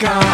Come.